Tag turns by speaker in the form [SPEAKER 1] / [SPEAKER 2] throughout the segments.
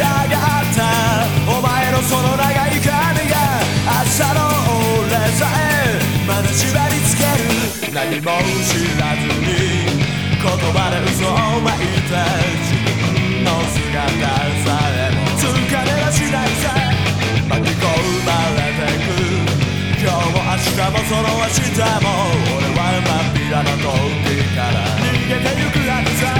[SPEAKER 1] 上がったお前のその長い髪が朝の俺さえまだ縛り付ける何も知らずに言葉で嘘をまいて自分の姿さえもつかめはしないさ巻き込まれてく今日も明日もその明日も俺は真っ平の時から逃げてゆくはずさ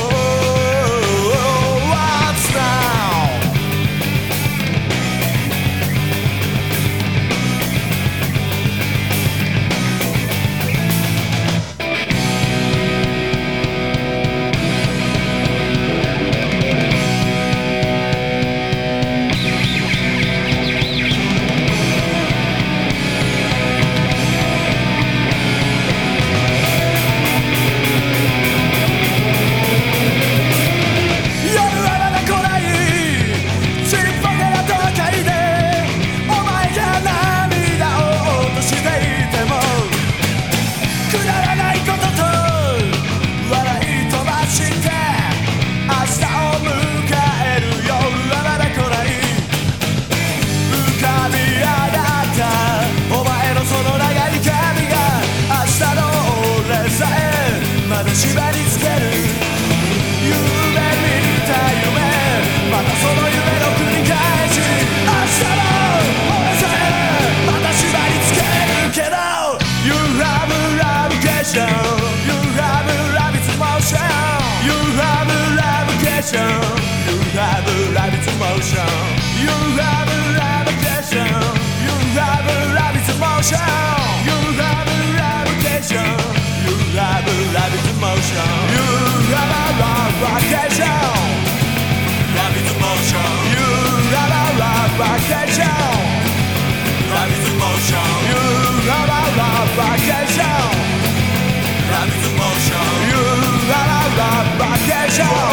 [SPEAKER 1] ける。夢見た夢またその夢 treasure.